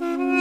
Mm-hmm.